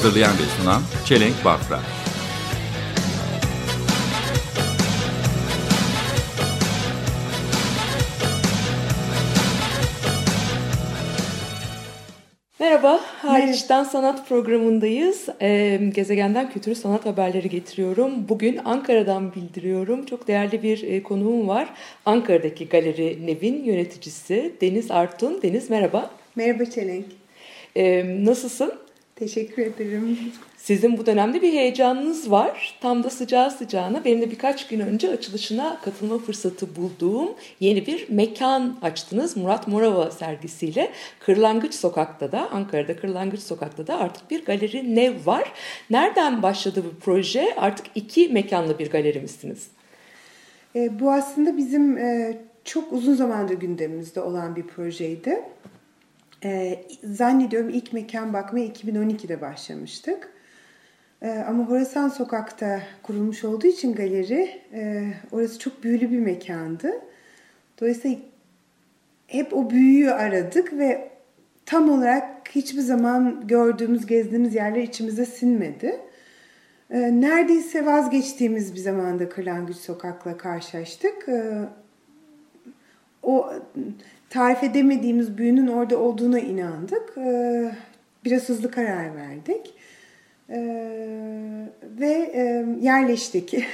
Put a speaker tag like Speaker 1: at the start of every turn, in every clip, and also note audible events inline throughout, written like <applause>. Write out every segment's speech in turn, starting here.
Speaker 1: Hazırlayan ve sunan Çelenk Bafra
Speaker 2: Merhaba, Hariçten Sanat programındayız. Ee, gezegenden kültürü sanat haberleri getiriyorum. Bugün Ankara'dan bildiriyorum. Çok değerli bir e, konuğum var. Ankara'daki Galeri Nev'in yöneticisi Deniz Artun. Deniz merhaba.
Speaker 3: Merhaba Çelenk.
Speaker 2: Ee, nasılsın?
Speaker 3: Teşekkür ederim.
Speaker 2: Sizin bu dönemde bir heyecanınız var. Tam da sıcağı sıcağına benim de birkaç gün önce açılışına katılma fırsatı bulduğum yeni bir mekan açtınız. Murat Morava sergisiyle Kırlangıç Sokak'ta da Ankara'da Kırlangıç Sokak'ta da artık bir galeri nev var. Nereden başladı bu proje? Artık iki mekanlı bir galeri misiniz?
Speaker 3: E, bu aslında bizim e, çok uzun zamandır gündemimizde olan bir projeydi. E, zannediyorum ilk mekan bakmaya 2012'de başlamıştık. E, ama Horasan Sokak'ta kurulmuş olduğu için galeri, e, orası çok büyülü bir mekandı. Dolayısıyla hep o büyüyü aradık ve tam olarak hiçbir zaman gördüğümüz, gezdiğimiz yerler içimize sinmedi. E, neredeyse vazgeçtiğimiz bir zamanda Kırlangıç Sokak'la karşılaştık. O tarif edemediğimiz büyünün orada olduğuna inandık. E, biraz hızlı karar verdik. E, ve e, yerleştik. <laughs>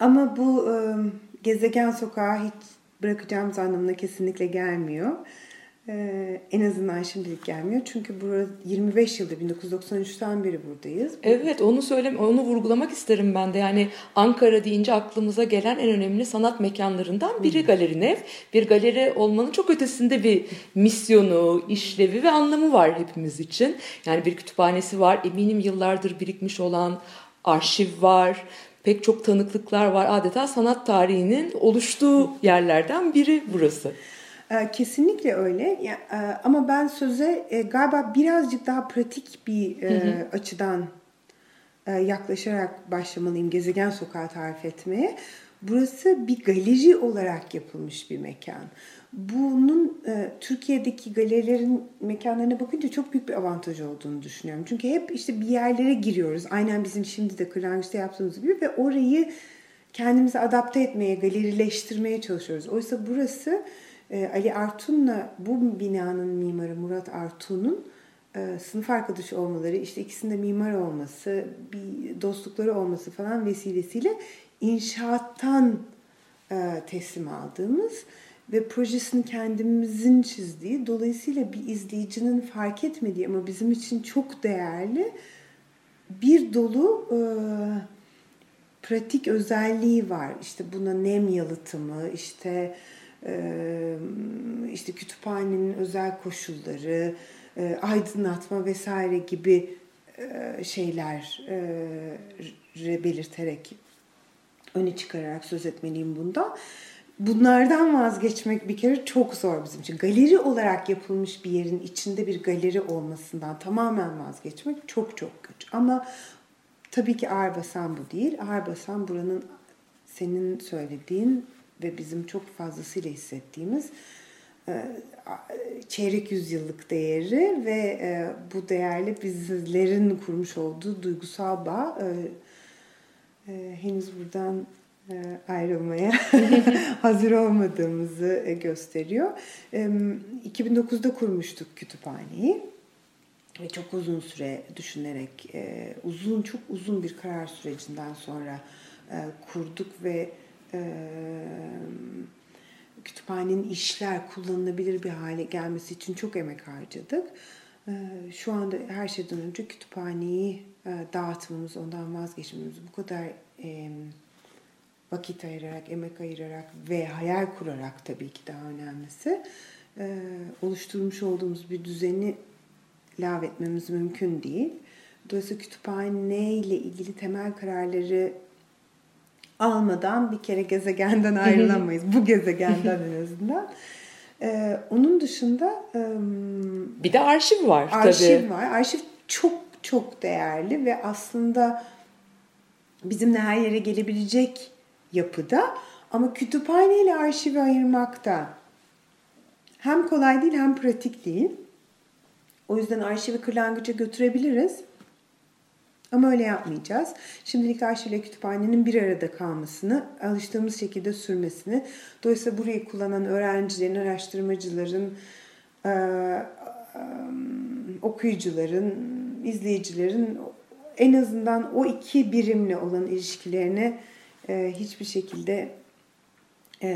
Speaker 3: Ama bu e, gezegen sokağı hiç bırakacağımız anlamına kesinlikle gelmiyor. Ee, en azından şimdilik gelmiyor. Çünkü burada 25 yıldır 1993'ten beri buradayız.
Speaker 2: Evet onu söylem onu vurgulamak isterim ben de. Yani Ankara deyince aklımıza gelen en önemli sanat mekanlarından biri Galeri Nev. Bir galeri olmanın çok ötesinde bir misyonu, işlevi ve anlamı var hepimiz için. Yani bir kütüphanesi var. Eminim yıllardır birikmiş olan arşiv var. Pek çok tanıklıklar var. Adeta sanat tarihinin oluştuğu yerlerden biri burası.
Speaker 3: Ee, Kesinlikle öyle e, ama ben söze e, galiba birazcık daha pratik bir e, açıdan e, yaklaşarak başlamalıyım gezegen sokağı tarif etmeye. Burası bir galeri olarak yapılmış bir mekan. Bunun e, Türkiye'deki galerilerin mekanlarına bakınca çok büyük bir avantajı olduğunu düşünüyorum. Çünkü hep işte bir yerlere giriyoruz. Aynen bizim şimdi de Kırlangıç'ta yaptığımız gibi ve orayı kendimize adapte etmeye, galerileştirmeye çalışıyoruz. Oysa burası Ali Artun'la bu binanın mimarı Murat Artun'un e, sınıf arkadaşı olmaları, işte ikisinde mimar olması, bir dostlukları olması falan vesilesiyle inşaattan e, teslim aldığımız ve projesini kendimizin çizdiği, dolayısıyla bir izleyicinin fark etmediği ama bizim için çok değerli bir dolu e, pratik özelliği var. İşte buna nem yalıtımı, işte işte kütüphanenin özel koşulları, aydınlatma vesaire gibi şeyler belirterek öne çıkararak söz etmeliyim bundan. Bunlardan vazgeçmek bir kere çok zor bizim için. Galeri olarak yapılmış bir yerin içinde bir galeri olmasından tamamen vazgeçmek çok çok güç. Ama tabii ki ağır basan bu değil. Ağır basan buranın senin söylediğin ve bizim çok fazlasıyla hissettiğimiz e, çeyrek yüzyıllık değeri ve e, bu değerli bizlerin kurmuş olduğu duygusal bağ e, henüz buradan ayrılmaya <laughs> hazır olmadığımızı gösteriyor. 2009'da kurmuştuk kütüphaneyi ve çok uzun süre düşünerek uzun çok uzun bir karar sürecinden sonra kurduk ve kütüphanenin işler kullanılabilir bir hale gelmesi için çok emek harcadık. Şu anda her şeyden önce kütüphaneyi dağıtmamız, ondan vazgeçmemiz bu kadar vakit ayırarak, emek ayırarak ve hayal kurarak tabii ki daha önemlisi oluşturmuş olduğumuz bir düzeni lağvetmemiz mümkün değil. Dolayısıyla kütüphane ile ilgili temel kararları almadan bir kere gezegenden ayrılamayız. Bu gezegenden en azından. Ee, onun dışında ım,
Speaker 2: Bir de arşiv var
Speaker 3: arşiv
Speaker 2: tabii.
Speaker 3: var. Arşiv çok çok değerli ve aslında bizimle her yere gelebilecek yapıda ama kütüphane ile arşivi ayırmak da hem kolay değil hem pratik değil. O yüzden arşivi kırlangıça götürebiliriz. Ama öyle yapmayacağız. Şimdilik arşivle kütüphanenin bir arada kalmasını, alıştığımız şekilde sürmesini, dolayısıyla burayı kullanan öğrencilerin, araştırmacıların, okuyucuların, izleyicilerin en azından o iki birimle olan ilişkilerine hiçbir şekilde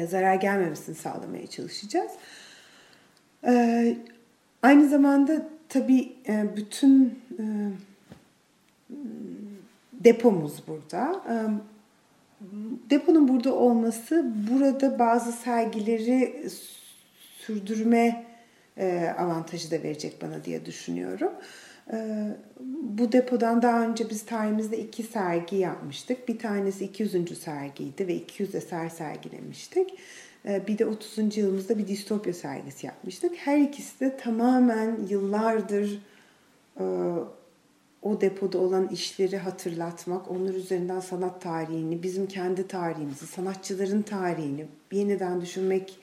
Speaker 3: zarar gelmemesini sağlamaya çalışacağız. Aynı zamanda tabii bütün depomuz burada. Deponun burada olması burada bazı sergileri sürdürme e, avantajı da verecek bana diye düşünüyorum. E, Bu depodan daha önce biz tarihimizde iki sergi yapmıştık. Bir tanesi 200. sergiydi ve 200 eser sergilemiştik. E, Bir de 30. yılımızda bir distopya sergisi yapmıştık. Her ikisi de tamamen yıllardır o depoda olan işleri hatırlatmak, onlar üzerinden sanat tarihini, bizim kendi tarihimizi, sanatçıların tarihini yeniden düşünmek,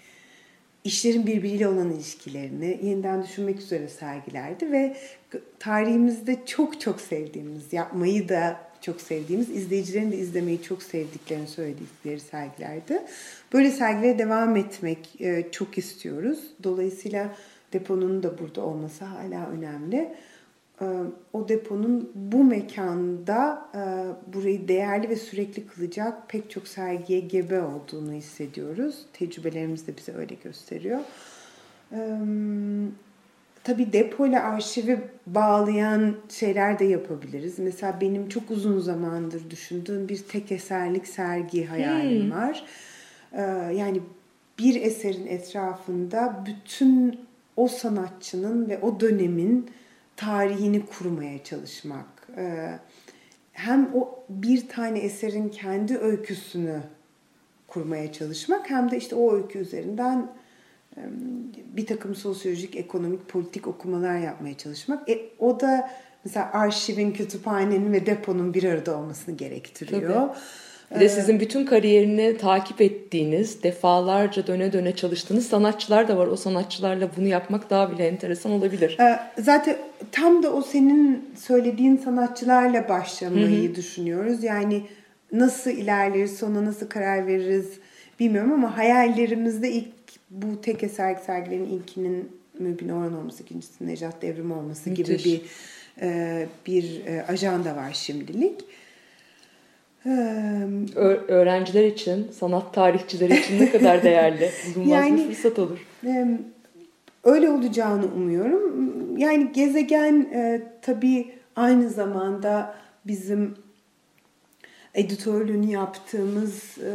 Speaker 3: işlerin birbiriyle olan ilişkilerini yeniden düşünmek üzere sergilerdi ve tarihimizde çok çok sevdiğimiz, yapmayı da çok sevdiğimiz, izleyicilerin de izlemeyi çok sevdiklerini söyledikleri sergilerdi. Böyle sergilere devam etmek e, çok istiyoruz. Dolayısıyla deponun da burada olması hala önemli. E, O deponun bu mekanda e, burayı değerli ve sürekli kılacak pek çok sergiye gebe olduğunu hissediyoruz. Tecrübelerimiz de bize öyle gösteriyor. E, Tabii depo ile arşivi bağlayan şeyler de yapabiliriz. Mesela benim çok uzun zamandır düşündüğüm bir tek eserlik sergi hayalim var. Ee, Yani bir eserin etrafında bütün o sanatçının ve o dönemin tarihini kurmaya çalışmak. Ee, Hem o bir tane eserin kendi öyküsünü kurmaya çalışmak hem de işte o öykü üzerinden bir takım sosyolojik, ekonomik, politik okumalar yapmaya çalışmak. E, o da mesela arşivin, kütüphanenin ve deponun bir arada olmasını gerektiriyor.
Speaker 2: Bir de sizin bütün kariyerini takip ettiğiniz, defalarca döne döne çalıştığınız sanatçılar da var. O sanatçılarla bunu yapmak daha bile enteresan olabilir.
Speaker 3: Ee, Zaten tam da o senin söylediğin sanatçılarla başlamayı düşünüyoruz. Yani nasıl ilerleriz, sonra nasıl karar veririz bilmiyorum ama hayallerimizde ilk bu tek eser sergilerin ilkinin Mübin Orhan olması, ikincisinin Necat Devrim olması gibi
Speaker 2: Müthiş.
Speaker 3: bir e, bir e, ajanda var şimdilik.
Speaker 2: Ö- öğrenciler için, sanat tarihçileri için ne kadar değerli. <laughs> Bulunmaz
Speaker 3: Yani-
Speaker 2: bir fırsat olur.
Speaker 3: Öyle olacağını umuyorum. Yani gezegen e, tabii aynı zamanda bizim editörlüğünü yaptığımız e,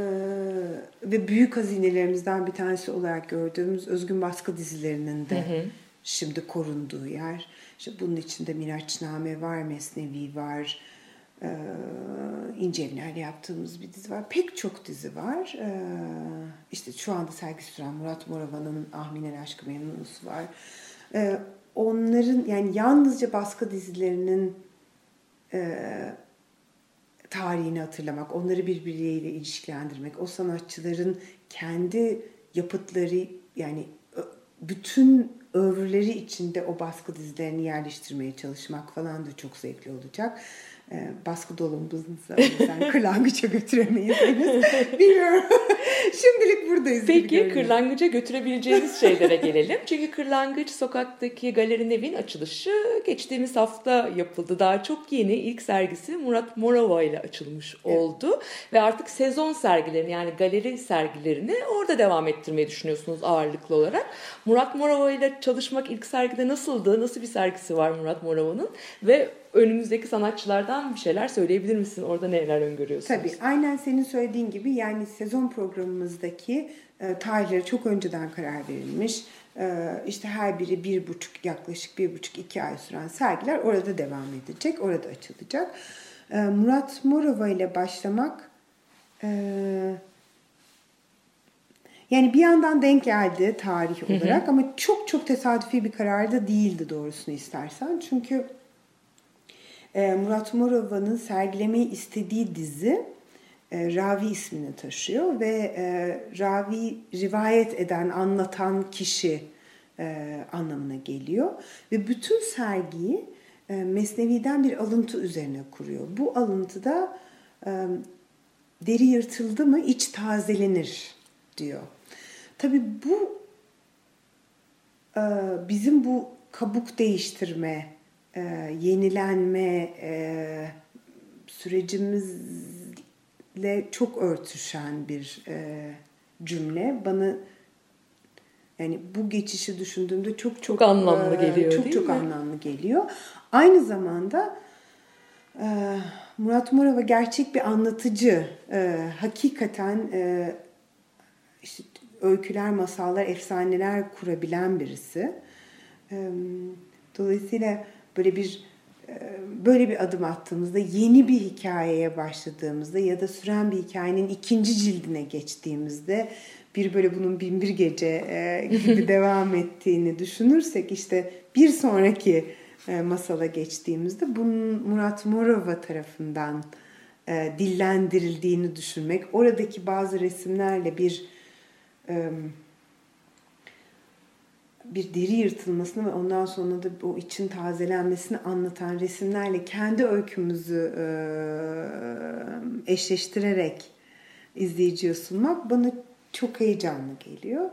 Speaker 3: ve büyük hazinelerimizden bir tanesi olarak gördüğümüz özgün baskı dizilerinin de şimdi korunduğu yer. İşte bunun içinde Miraçname var, Mesnevi var, e, İnce Evler'le yaptığımız bir dizi var. Pek çok dizi var. E, işte şu anda sergi süren Murat Moravan'ın Ahminen Aşkı Memnusu var. E, onların yani yalnızca baskı dizilerinin e, tarihini hatırlamak, onları birbirleriyle ilişkilendirmek, o sanatçıların kendi yapıtları yani bütün övürleri içinde o baskı dizilerini yerleştirmeye çalışmak falan da çok zevkli olacak. Ee, baskı dolabımızı o yüzden <laughs> kırlangıça götüremeyiz henüz. Bilmiyorum. <laughs> Şimdilik buradayız
Speaker 2: Peki kırlangıca götürebileceğimiz şeylere gelelim. Çünkü Kırlangıç Sokak'taki Galeri Nevin açılışı geçtiğimiz hafta yapıldı. Daha çok yeni ilk sergisi Murat Morava ile açılmış oldu. Ve artık sezon sergilerini yani galeri sergilerini orada devam ettirmeyi düşünüyorsunuz ağırlıklı olarak. Murat Morava ile çalışmak ilk sergide nasıldı? Nasıl bir sergisi var Murat Morava'nın? Ve önümüzdeki sanatçılardan bir şeyler söyleyebilir misin? Orada neler öngörüyorsunuz?
Speaker 3: Tabii aynen senin söylediğin gibi yani sezon programımızdaki e, tarihleri çok önceden karar verilmiş. Ee, işte her biri bir buçuk yaklaşık bir buçuk iki ay süren sergiler orada devam edecek, orada açılacak. Ee, Murat Morova ile başlamak e, yani bir yandan denk geldi tarih olarak ama çok çok tesadüfi bir karar da değildi doğrusunu istersen. Çünkü e, Murat Morova'nın sergilemeyi istediği dizi e, Ravi ismini taşıyor ve e, Ravi rivayet eden, anlatan kişi e, anlamına geliyor. Ve bütün sergiyi Mesnevi'den bir alıntı üzerine kuruyor. Bu alıntıda deri yırtıldı mı iç tazelenir diyor. Tabii bu bizim bu kabuk değiştirme, e, yenilenme e, sürecimizle çok örtüşen bir e, cümle. Bana yani bu geçişi düşündüğümde çok çok,
Speaker 2: Çok anlamlı
Speaker 3: e,
Speaker 2: geliyor,
Speaker 3: Çok çok
Speaker 2: mi?
Speaker 3: anlamlı geliyor. Aynı zamanda e, Murat Morava gerçek bir anlatıcı. E, hakikaten e, işte öyküler, masallar, efsaneler kurabilen birisi. E, Dolayısıyla böyle bir e, böyle bir adım attığımızda yeni bir hikayeye başladığımızda ya da süren bir hikayenin ikinci cildine geçtiğimizde bir böyle bunun bin bir gece e, gibi <laughs> devam ettiğini düşünürsek işte bir sonraki e, masala geçtiğimizde bunun Murat Morova tarafından dillendirildiğini düşünmek, oradaki bazı resimlerle bir bir deri yırtılmasını ve ondan sonra da o için tazelenmesini anlatan resimlerle kendi öykümüzü e, eşleştirerek izleyiciye sunmak bana çok heyecanlı geliyor.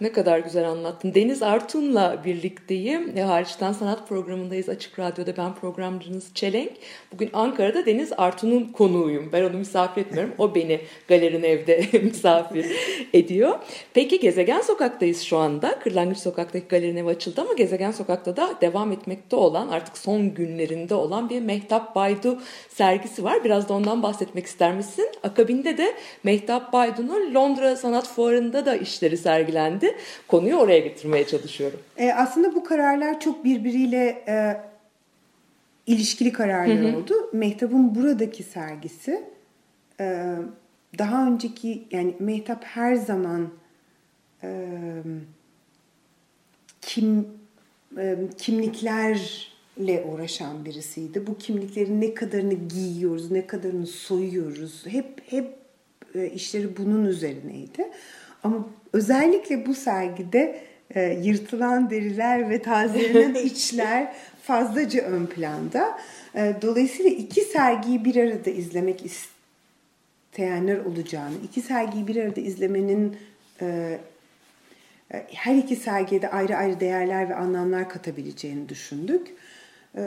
Speaker 2: Ne kadar güzel anlattın. Deniz Artun'la birlikteyim. E, hariçten sanat programındayız Açık Radyo'da. Ben programcınız Çelenk. Bugün Ankara'da Deniz Artun'un konuğuyum. Ben onu misafir etmiyorum. O beni galerin evde <laughs> misafir ediyor. Peki Gezegen Sokak'tayız şu anda. Kırlangıç Sokak'taki galerin evi açıldı ama Gezegen Sokak'ta da devam etmekte olan artık son günlerinde olan bir Mehtap Baydu sergisi var. Biraz da ondan bahsetmek ister misin? Akabinde de Mehtap Baydu'nun Londra Sanat Fuarı'nda da işleri sergilendi. Konuyu oraya getirmeye çalışıyorum.
Speaker 3: E, aslında bu kararlar çok birbiriyle e, ilişkili kararlar oldu. Mehtap'ın buradaki sergisi e, daha önceki yani Mehtap her zaman e, kim e, kimliklerle uğraşan birisiydi. Bu kimliklerin ne kadarını giyiyoruz, ne kadarını soyuyoruz. Hep hep e, işleri bunun üzerineydi. Ama özellikle bu sergide e, yırtılan deriler ve tazelenen <laughs> içler fazlaca ön planda. E, dolayısıyla iki sergiyi bir arada izlemek isteyenler olacağını, iki sergiyi bir arada izlemenin e, e, her iki sergiye de ayrı ayrı değerler ve anlamlar katabileceğini düşündük. E,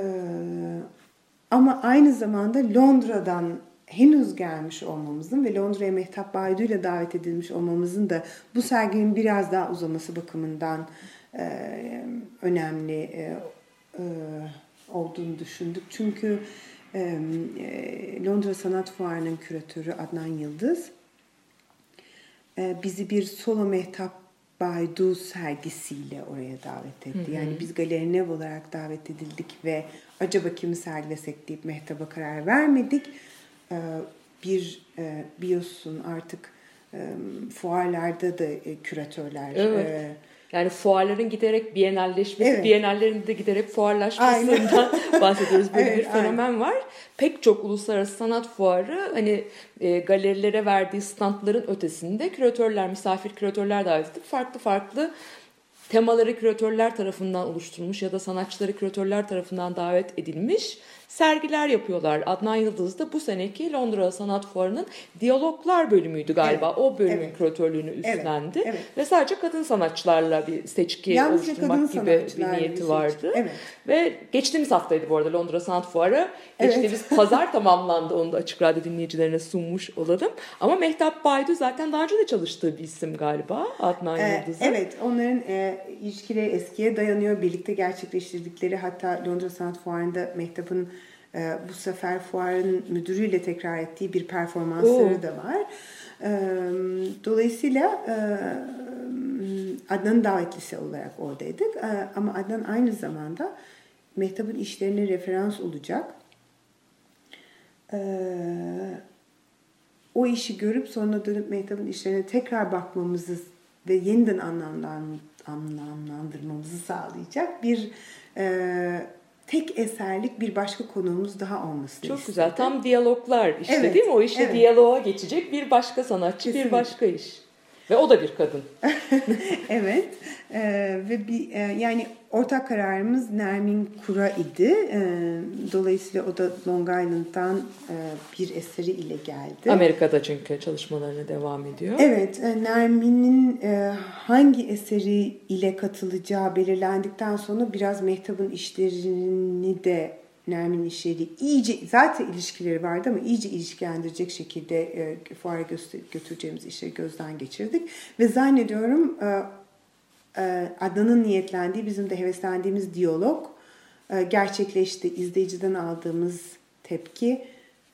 Speaker 3: ama aynı zamanda Londra'dan henüz gelmiş olmamızın ve Londra'ya Mehtap Baydu ile davet edilmiş olmamızın da bu serginin biraz daha uzaması bakımından e, önemli e, e, olduğunu düşündük. Çünkü e, e, Londra Sanat Fuarı'nın küratörü Adnan Yıldız e, bizi bir solo Mehtap Baydu sergisiyle oraya davet etti. Yani biz galeri Nev olarak davet edildik ve acaba kimi sergilesek deyip Mehtap'a karar vermedik. Ee, Bir e, biliyorsun artık e, fuarlarda da e, küratörler
Speaker 2: Evet.
Speaker 3: e,
Speaker 2: Yani fuarların giderek bienalleşmesi,
Speaker 3: Evet.
Speaker 2: bienallerin de giderek fuarlaşmasından <laughs> bahsediyoruz. Böyle
Speaker 3: Evet,
Speaker 2: bir fenomen var. Pek çok uluslararası sanat fuarı hani e, galerilere verdiği standların ötesinde küratörler, misafir küratörler davet edip farklı farklı temaları küratörler tarafından oluşturulmuş ya da sanatçıları küratörler tarafından davet edilmiş sergiler yapıyorlar. Adnan Yıldız da bu seneki Londra Sanat Fuarı'nın diyaloglar bölümüydü galiba.
Speaker 3: Evet,
Speaker 2: O bölümün
Speaker 3: evet.
Speaker 2: küratörlüğünü üstlendi.
Speaker 3: evet.
Speaker 2: Ve sadece kadın sanatçılarla bir seçki
Speaker 3: Yalnızca
Speaker 2: oluşturmak gibi bir
Speaker 3: bir
Speaker 2: niyeti
Speaker 3: seçki.
Speaker 2: vardı.
Speaker 3: Evet.
Speaker 2: Ve geçtiğimiz haftaydı bu arada Londra Sanat Fuarı.
Speaker 3: Evet.
Speaker 2: Geçtiğimiz <laughs> pazar tamamlandı. Onu da Açık Radyo dinleyicilerine sunmuş olalım. Ama Mehtap Baydu zaten daha önce de çalıştığı bir isim galiba. Adnan
Speaker 3: Ee,
Speaker 2: Yıldız'ın.
Speaker 3: evet, onların e, ilişkileri eskiye dayanıyor. Birlikte gerçekleştirdikleri hatta Londra Sanat Fuarı'nda Mehtap'ın e, bu sefer fuarın müdürüyle tekrar ettiği bir performansları
Speaker 2: Oo.
Speaker 3: da var. E, dolayısıyla e, Adnan'ın davetlisi olarak oradaydık. E, ama Adnan aynı zamanda Mehtap'ın işlerine referans olacak. O işi görüp sonra dönüp Mehtap'ın işlerine tekrar bakmamızı ve yeniden anlamlan, anlamlandırmamızı sağlayacak bir e, tek eserlik bir başka konuğumuz daha olmasını
Speaker 2: Çok
Speaker 3: istedim.
Speaker 2: güzel. Tam diyaloglar işte
Speaker 3: Evet,
Speaker 2: değil mi? O işte
Speaker 3: evet.
Speaker 2: diyaloğa geçecek bir başka sanatçı,
Speaker 3: Kesinlikle.
Speaker 2: bir başka iş. Ve o da bir kadın. <laughs>
Speaker 3: evet e, ve bir e, yani ortak kararımız Nermin Kura idi. E, dolayısıyla o da Long Island'dan e, bir eseri ile geldi.
Speaker 2: Amerika'da çünkü çalışmalarına devam ediyor.
Speaker 3: Evet, e, Nermin'in e, hangi eseri ile katılacağı belirlendikten sonra biraz Mehtap'ın işlerini de Nermin işleri iyice zaten ilişkileri vardı ama iyice ilişkilendirecek şekilde e, fuara götüreceğimiz işleri gözden geçirdik ve zannediyorum e, e, Adnan'ın niyetlendiği bizim de heveslendiğimiz diyalog e, gerçekleşti. İzleyiciden aldığımız tepki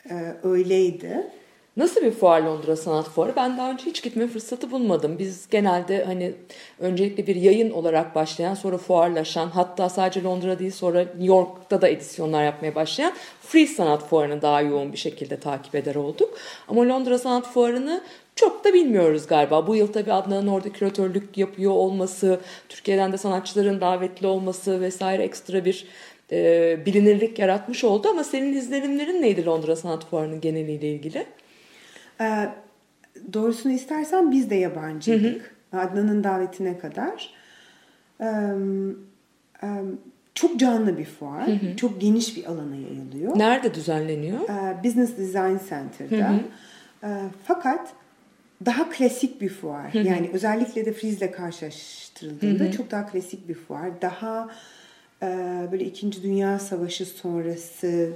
Speaker 3: e, öyleydi.
Speaker 2: Nasıl bir fuar Londra Sanat Fuarı? Ben daha önce hiç gitme fırsatı bulmadım. Biz genelde hani öncelikle bir yayın olarak başlayan sonra fuarlaşan hatta sadece Londra değil sonra New York'ta da edisyonlar yapmaya başlayan Free Sanat Fuarı'nı daha yoğun bir şekilde takip eder olduk. Ama Londra Sanat Fuarı'nı çok da bilmiyoruz galiba. Bu yıl tabii Adnan'ın orada küratörlük yapıyor olması, Türkiye'den de sanatçıların davetli olması vesaire ekstra bir e, bilinirlik yaratmış oldu. Ama senin izlenimlerin neydi Londra Sanat Fuarı'nın geneliyle ilgili?
Speaker 3: Ee, doğrusunu istersen biz de yabancıydık. Adnan'ın davetine kadar. Ee, e, çok canlı bir fuar. Çok geniş bir alana yayılıyor.
Speaker 2: Nerede düzenleniyor?
Speaker 3: Ee, Business Design Center'da. Ee, fakat daha klasik bir fuar. Yani özellikle de Friez'le karşılaştırıldığında çok daha klasik bir fuar. Daha e, böyle İkinci Dünya Savaşı sonrası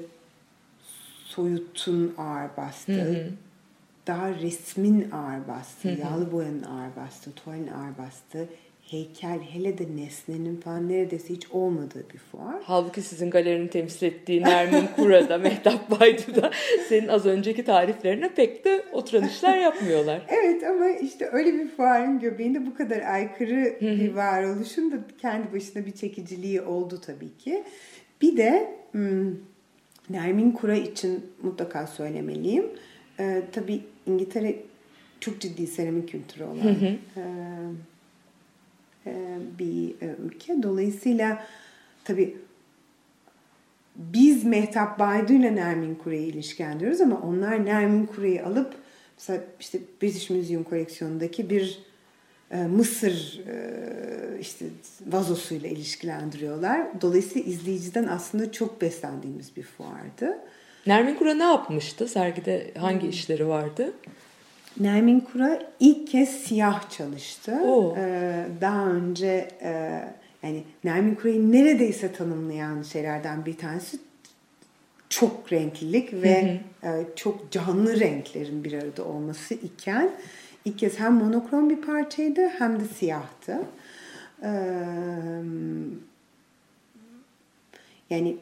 Speaker 3: soyutun ağır bastığı, daha resmin ağır bastığı, yağlı boyanın ağır bastığı, tuvalin ağır bastığı, heykel hele de nesnenin falan neredeyse hiç olmadığı bir fuar.
Speaker 2: Halbuki sizin galerinin temsil ettiği Nermin Kura'da, <laughs> Mehtap Baydu'da senin az önceki tariflerine pek de oturan işler yapmıyorlar. <laughs>
Speaker 3: Evet ama işte öyle bir fuarın göbeğinde bu kadar aykırı bir varoluşun da kendi başına bir çekiciliği oldu tabii ki. Bir de hmm, Nermin Kura için mutlaka söylemeliyim. Ee, tabii İngiltere çok ciddi seramik kültürü olan e, e, bir e, ülke. Dolayısıyla tabii biz Mehtap Baydu ile Nermin Kura'yı ilişkilendiriyoruz ama onlar Nermin Kura'yı alıp mesela işte British Museum koleksiyonundaki bir e, Mısır e, işte vazosuyla ilişkilendiriyorlar. Dolayısıyla izleyiciden aslında çok beslendiğimiz bir fuardı.
Speaker 2: Nermin Kura ne yapmıştı? Sergide hangi işleri vardı?
Speaker 3: Nermin Kura ilk kez siyah çalıştı.
Speaker 2: Oo.
Speaker 3: Ee, daha önce e, yani Nermin Kura'yı neredeyse tanımlayan şeylerden bir tanesi çok renklilik ve e, çok canlı renklerin bir arada olması iken ilk kez hem monokrom bir parçaydı hem de siyahtı. Ee, yani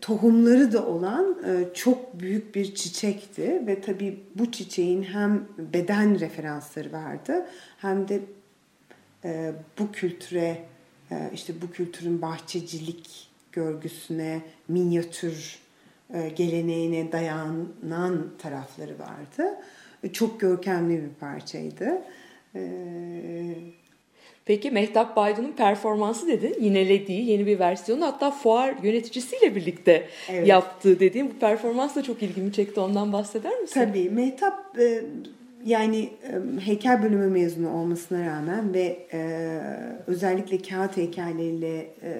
Speaker 3: tohumları da olan e, çok büyük bir çiçekti ve tabii bu çiçeğin hem beden referansları vardı hem de e, bu kültüre e, işte bu kültürün bahçecilik görgüsüne, minyatür e, geleneğine dayanan tarafları vardı. E, Çok görkemli bir parçaydı.
Speaker 2: Peki Mehtap Baydu'nun performansı dedin. Yinelediği yeni bir versiyonu hatta fuar yöneticisiyle birlikte
Speaker 3: Evet.
Speaker 2: yaptığı dediğim bu performans da çok ilgimi çekti. Ondan bahseder misin?
Speaker 3: Tabii Mehtap e, yani e, heykel bölümü mezunu olmasına rağmen ve e, özellikle kağıt heykelleriyle e,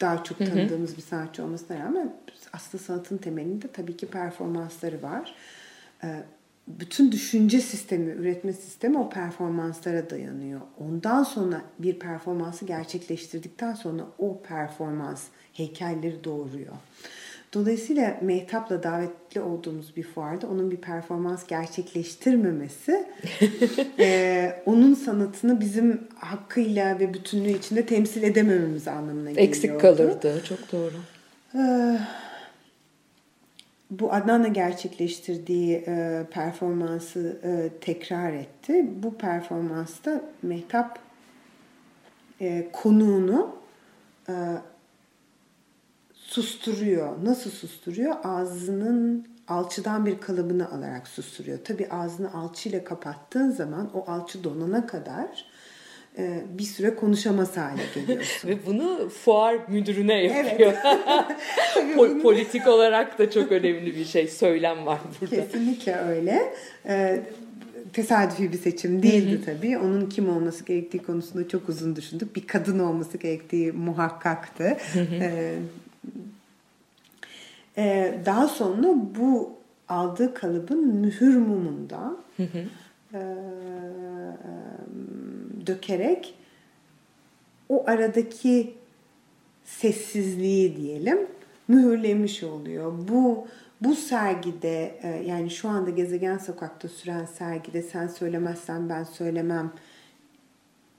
Speaker 3: daha çok tanıdığımız bir sanatçı olmasına rağmen aslında sanatın temelinde tabii ki performansları var. E, bütün düşünce sistemi, üretme sistemi o performanslara dayanıyor. Ondan sonra bir performansı gerçekleştirdikten sonra o performans heykelleri doğuruyor. Dolayısıyla Mehtap'la davetli olduğumuz bir fuarda onun bir performans gerçekleştirmemesi eee, <laughs> onun sanatını bizim hakkıyla ve bütünlüğü içinde temsil edemememiz anlamına geliyordu.
Speaker 2: Eksik kalırdı. Çok doğru.
Speaker 3: Ee, bu Adnan'la gerçekleştirdiği e, performansı e, tekrar etti. Bu performansta Mehtap e, konuğunu e, susturuyor. Nasıl susturuyor? Ağzının alçıdan bir kalıbını alarak susturuyor. Tabi ağzını alçıyla kapattığın zaman o alçı donana kadar bir süre konuşamaz hale geliyorsun. <laughs>
Speaker 2: Ve bunu fuar müdürüne yapıyor. <laughs>
Speaker 3: Bunu-
Speaker 2: Politik olarak da çok önemli bir şey, söylem var burada.
Speaker 3: Kesinlikle öyle. Ee, tesadüfi bir seçim değildi tabii. Onun kim olması gerektiği konusunda çok uzun düşündük. Bir kadın olması gerektiği muhakkaktı. Ee, e, daha sonra bu aldığı kalıbın mühür mumunda e, dökerek o aradaki sessizliği diyelim mühürlemiş oluyor. Bu bu sergide e, yani şu anda Gezegen Sokak'ta süren sergide sen söylemezsen ben söylemem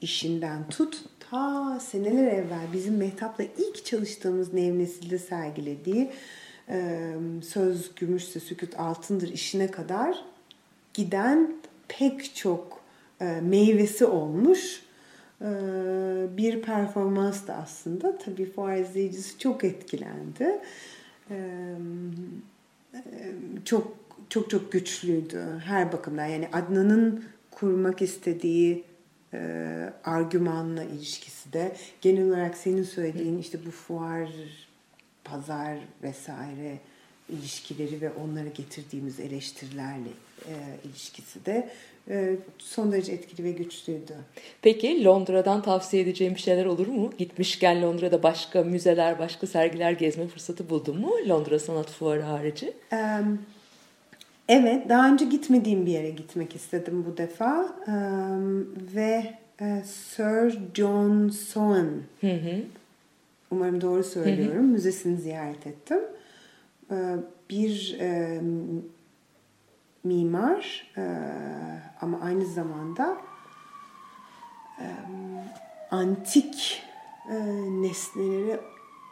Speaker 3: işinden tut ta seneler evvel bizim Mehtap'la ilk çalıştığımız Nevnesil'de sergilediği e, Söz Gümüşse Süküt Altındır işine kadar giden pek çok meyvesi olmuş e, bir performans da aslında. Tabii fuar izleyicisi çok etkilendi. E, e, çok çok çok güçlüydü her bakımdan. Yani Adnan'ın kurmak istediği e, argümanla ilişkisi de genel olarak senin söylediğin işte bu fuar, pazar vesaire ilişkileri ve onlara getirdiğimiz eleştirilerle e, ilişkisi de e, son derece etkili ve güçlüydü.
Speaker 2: Peki Londra'dan tavsiye edeceğim bir şeyler olur mu? Gitmişken Londra'da başka müzeler, başka sergiler gezme fırsatı buldun mu? Londra Sanat Fuarı harici.
Speaker 3: Evet, daha önce gitmediğim bir yere gitmek istedim bu defa ve e, Sir John Soane, umarım doğru söylüyorum, müzesini ziyaret ettim. Ee, bir e, mimar e, ama aynı zamanda e, antik e, nesneleri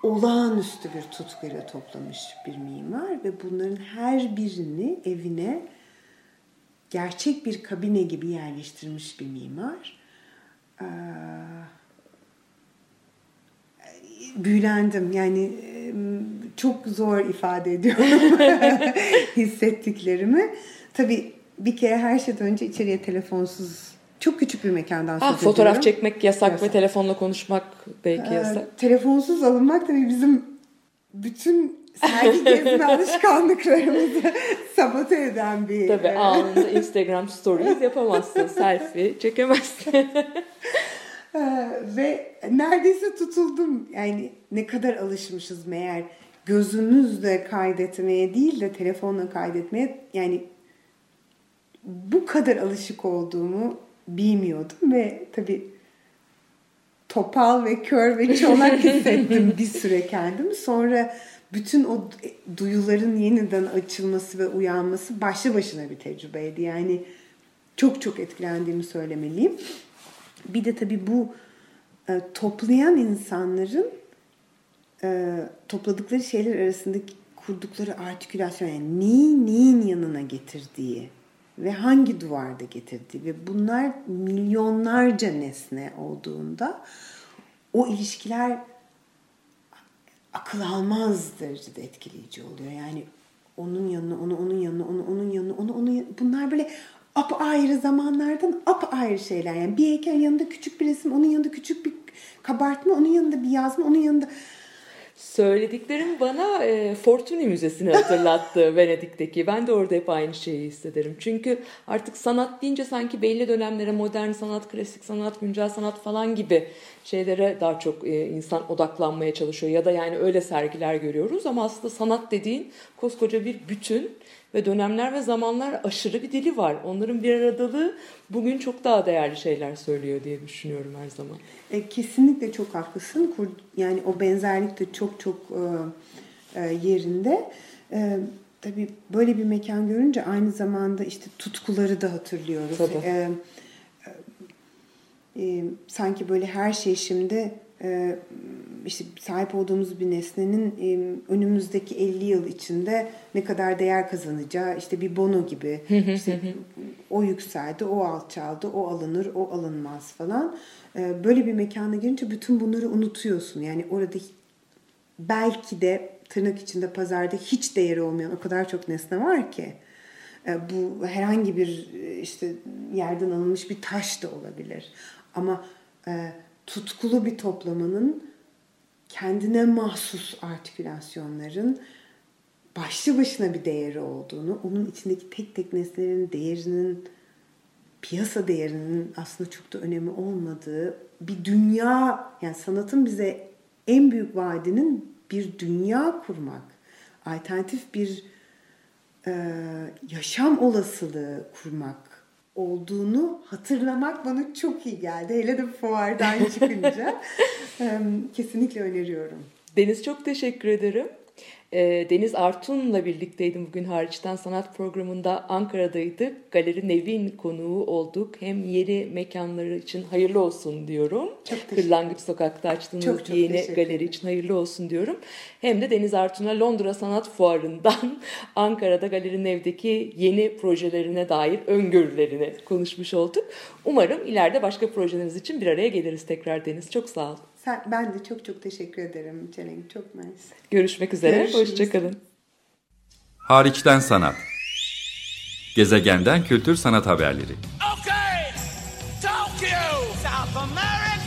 Speaker 3: olağanüstü bir tutkuyla toplamış bir mimar ve bunların her birini evine gerçek bir kabine gibi yerleştirmiş bir mimar. Ee, büyülendim yani e, çok zor ifade ediyorum <laughs> hissettiklerimi. Tabii bir kere her şeyden önce içeriye telefonsuz çok küçük bir mekandan söz
Speaker 2: Ah, fotoğraf
Speaker 3: ediyorum.
Speaker 2: çekmek yasak,
Speaker 3: Yasak.
Speaker 2: ve telefonla konuşmak belki
Speaker 3: Ee,
Speaker 2: yasak.
Speaker 3: telefonsuz alınmak tabii bizim bütün sergi gezme <laughs> alışkanlıklarımızı sabote eden bir
Speaker 2: Tabii
Speaker 3: e,
Speaker 2: anında Instagram <laughs> stories yapamazsın, selfie çekemezsin.
Speaker 3: e, ve neredeyse tutuldum. Yani ne kadar alışmışız meğer gözümüzle kaydetmeye değil de telefonla kaydetmeye yani bu kadar alışık olduğumu bilmiyordum ve tabii topal ve kör ve çolak <laughs> hissettim bir süre kendimi. Sonra bütün o duyuların yeniden açılması ve uyanması başlı başına bir tecrübeydi. Yani çok çok etkilendiğimi söylemeliyim. Bir de tabii bu e, toplayan insanların e, topladıkları şeyler arasındaki kurdukları artikülasyon yani neyi neyin yanına getirdiği ve hangi duvarda getirdiği ve bunlar milyonlarca nesne olduğunda o ilişkiler akıl almaz derecede etkileyici oluyor. Yani onun yanına onu, onun yanına onu, onun yanına onu, onun yanına, bunlar böyle apayrı zamanlardan apayrı şeyler. Yani bir heykel yanında küçük bir resim, onun yanında küçük bir kabartma, onun yanında bir yazma, onun yanında
Speaker 2: Söylediklerim bana e, Fortuny Müzesi'ni hatırlattı <laughs> Venedik'teki. Ben de orada hep aynı şeyi hissederim. Çünkü artık sanat deyince sanki belli dönemlere modern sanat, klasik sanat, güncel sanat falan gibi şeylere daha çok e, insan odaklanmaya çalışıyor. Ya da yani öyle sergiler görüyoruz ama aslında sanat dediğin koskoca bir bütün ve dönemler ve zamanlar aşırı bir dili var. Onların bir aradalığı bugün çok daha değerli şeyler söylüyor diye düşünüyorum her zaman.
Speaker 3: E, kesinlikle çok haklısın. Yani o benzerlik de çok çok e, e, yerinde. E, tabii böyle bir mekan görünce aynı zamanda işte tutkuları da hatırlıyoruz.
Speaker 2: Tabii.
Speaker 3: E, e, sanki böyle her şey şimdi e, işte sahip olduğumuz bir nesnenin önümüzdeki 50 yıl içinde ne kadar değer kazanacağı işte bir bono gibi işte o yükseldi, o alçaldı, o alınır, o alınmaz falan. Böyle bir mekana girince bütün bunları unutuyorsun. Yani orada belki de tırnak içinde pazarda hiç değeri olmayan o kadar çok nesne var ki. Bu herhangi bir işte yerden alınmış bir taş da olabilir. Ama tutkulu bir toplamanın kendine mahsus artikülasyonların başlı başına bir değeri olduğunu, onun içindeki tek tek nesnelerin değerinin piyasa değerinin aslında çok da önemi olmadığı bir dünya yani sanatın bize en büyük vaadinin bir dünya kurmak, alternatif bir e, yaşam olasılığı kurmak olduğunu hatırlamak bana çok iyi geldi. Hele de fuardan çıkınca <laughs> kesinlikle öneriyorum.
Speaker 2: Deniz çok teşekkür ederim. E, Deniz Artun'la birlikteydim bugün hariçten sanat programında Ankara'daydık. Galeri Nevin konuğu olduk. Hem yeni mekanları için hayırlı olsun diyorum.
Speaker 3: Çok
Speaker 2: Kırlangıç Sokak'ta açtığınız
Speaker 3: Çok çok
Speaker 2: yeni galeri için hayırlı olsun diyorum. Hem de Deniz Artun'a Londra Sanat Fuarı'ndan <laughs> Ankara'da Galeri Nev'deki yeni projelerine dair öngörülerini konuşmuş olduk. Umarım ileride başka projeleriniz için bir araya geliriz tekrar Deniz. Çok sağ ol.
Speaker 3: Sen, ben de çok çok teşekkür ederim Çelenk. Çok mersi.
Speaker 2: Görüşmek üzere. Hoşçakalın.
Speaker 1: Hariçten sanat. Gezegenden kültür sanat haberleri.
Speaker 4: Okay, Tokyo, South America,